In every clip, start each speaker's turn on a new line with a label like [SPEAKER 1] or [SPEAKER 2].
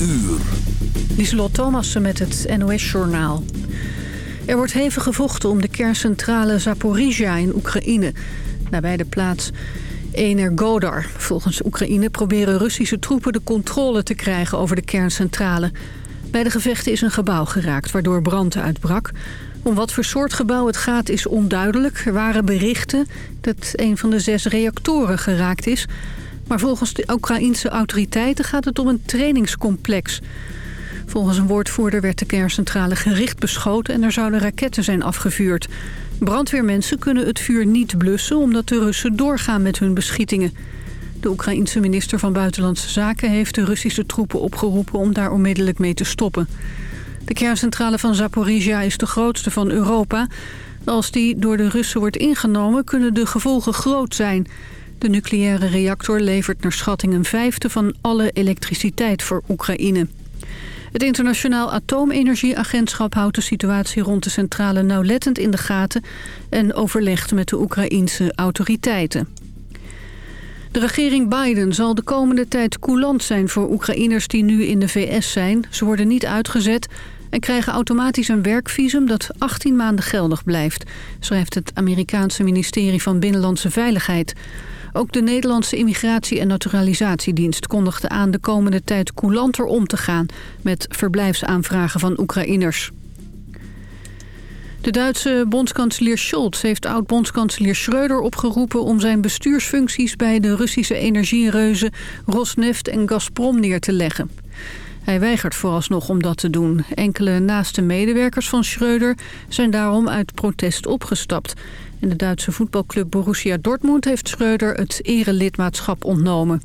[SPEAKER 1] uur.
[SPEAKER 2] Lieselot Thomassen met het NOS-journaal. Er wordt hevig gevochten om de kerncentrale Zaporizhia in Oekraïne. Nabij de plaats Energodar. Volgens Oekraïne proberen Russische troepen de controle te krijgen over de kerncentrale. Bij de gevechten is een gebouw geraakt waardoor brand uitbrak. Om wat voor soort gebouw het gaat is onduidelijk. Er waren berichten dat een van de zes reactoren geraakt is... Maar volgens de Oekraïense autoriteiten gaat het om een trainingscomplex. Volgens een woordvoerder werd de kerncentrale gericht beschoten... en er zouden raketten zijn afgevuurd. Brandweermensen kunnen het vuur niet blussen... omdat de Russen doorgaan met hun beschietingen. De Oekraïense minister van Buitenlandse Zaken heeft de Russische troepen opgeroepen... om daar onmiddellijk mee te stoppen. De kerncentrale van Zaporizhia is de grootste van Europa. Als die door de Russen wordt ingenomen, kunnen de gevolgen groot zijn... De nucleaire reactor levert naar schatting een vijfde van alle elektriciteit voor Oekraïne. Het Internationaal Atoomenergieagentschap houdt de situatie rond de centrale nauwlettend in de gaten en overlegt met de Oekraïense autoriteiten. De regering Biden zal de komende tijd coulant zijn voor Oekraïners die nu in de VS zijn. Ze worden niet uitgezet en krijgen automatisch een werkvisum dat 18 maanden geldig blijft, schrijft het Amerikaanse ministerie van Binnenlandse Veiligheid. Ook de Nederlandse Immigratie- en Naturalisatiedienst kondigde aan de komende tijd coulanter om te gaan met verblijfsaanvragen van Oekraïners. De Duitse bondskanselier Scholz heeft oud-bondskanselier Schreuder opgeroepen... om zijn bestuursfuncties bij de Russische energiereuzen Rosneft en Gazprom neer te leggen. Hij weigert vooralsnog om dat te doen. Enkele naaste medewerkers van Schreuder zijn daarom uit protest opgestapt. En de Duitse voetbalclub Borussia Dortmund heeft Schreuder het erelidmaatschap ontnomen.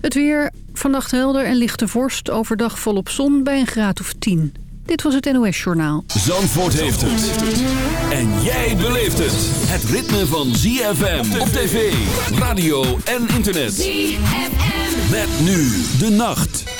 [SPEAKER 2] Het weer, vannacht helder en lichte vorst, overdag volop zon bij een graad of 10. Dit was het NOS Journaal.
[SPEAKER 1] Zandvoort heeft het. En jij beleeft het. Het ritme van ZFM op tv, radio en internet. ZFM. Met nu de nacht.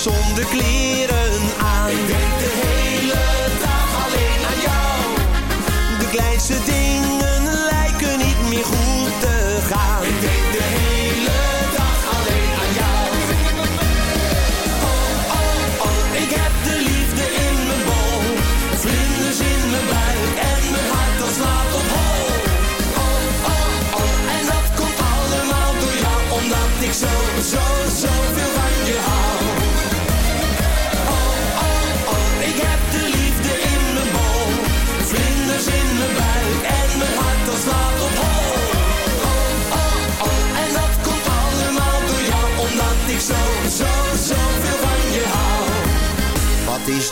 [SPEAKER 3] Ik zo,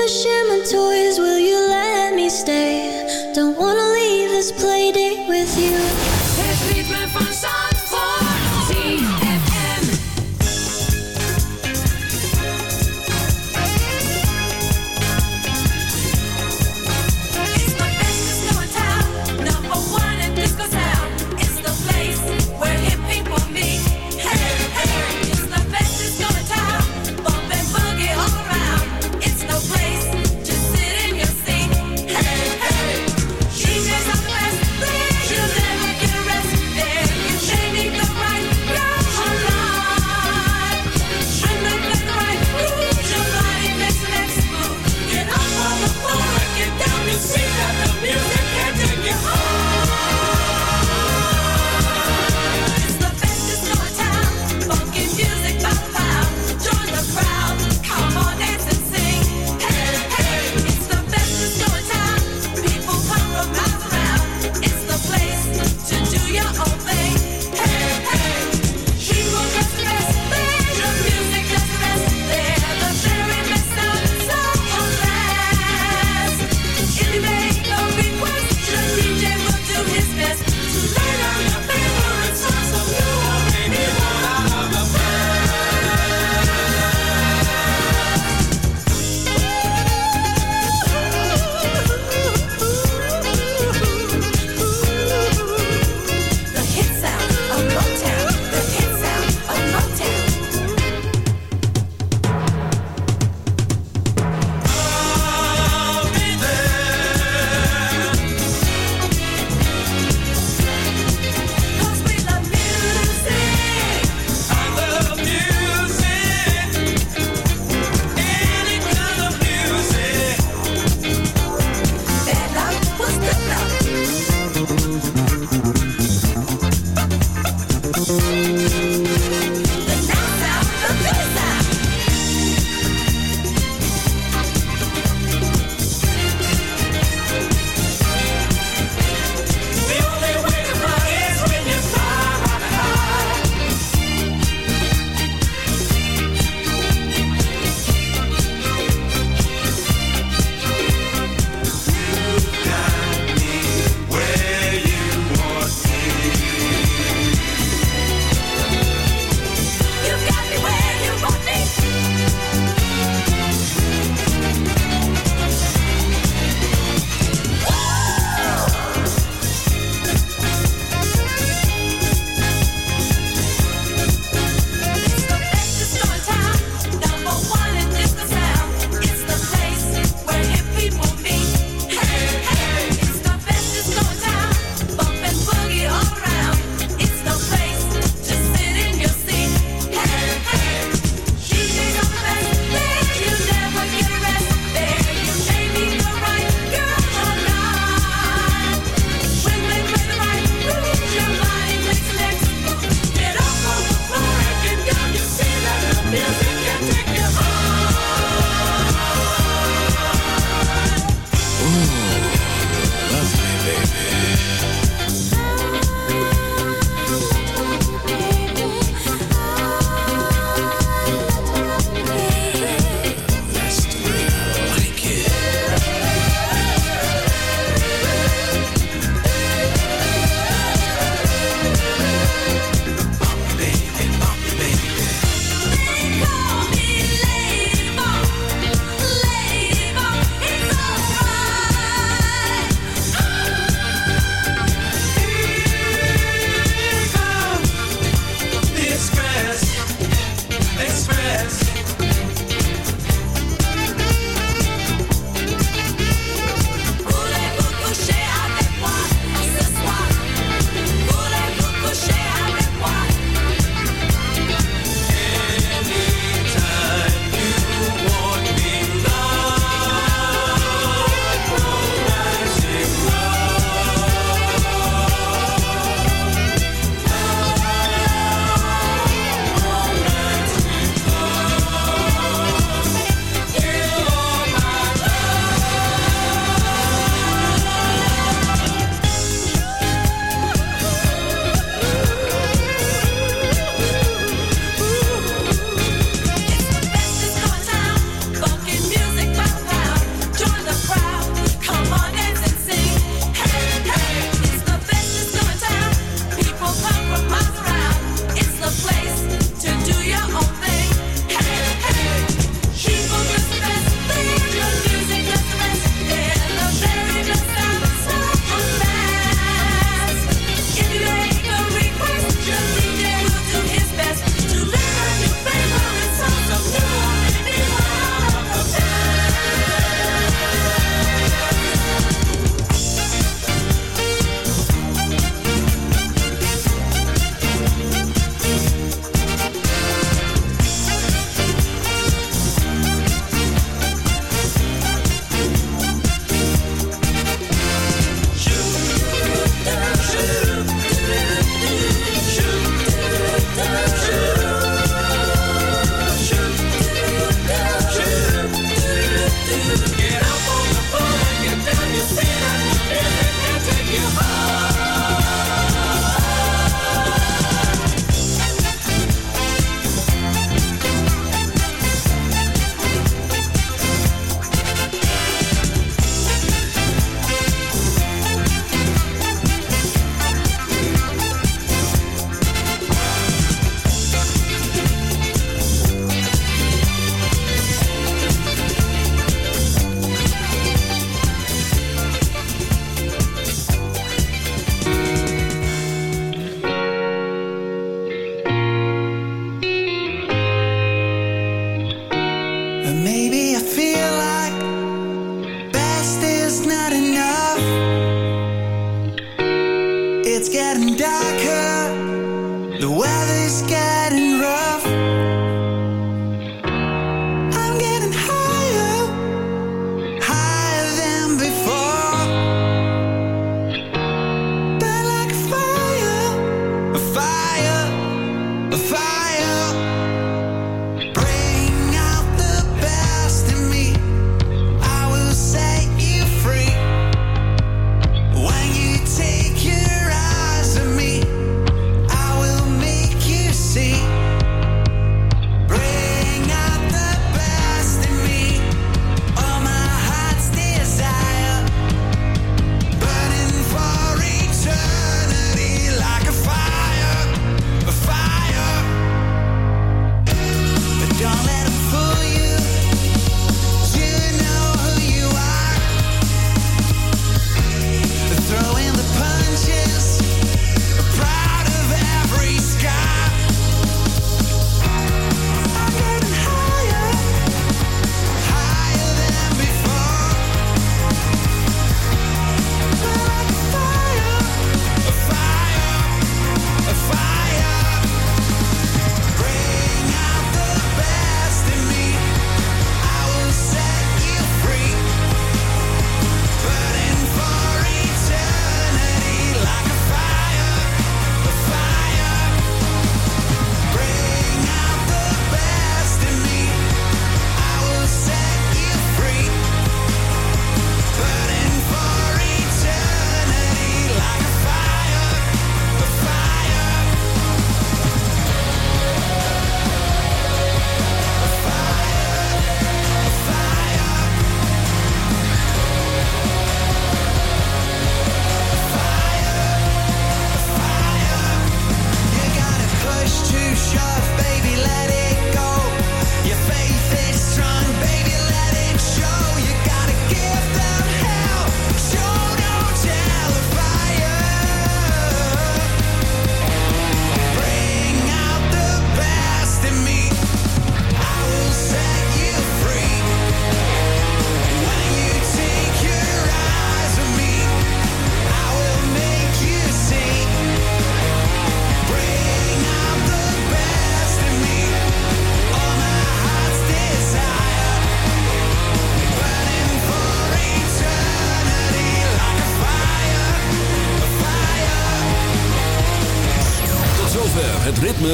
[SPEAKER 4] for share my toys, will you
[SPEAKER 5] let me stay? Don't want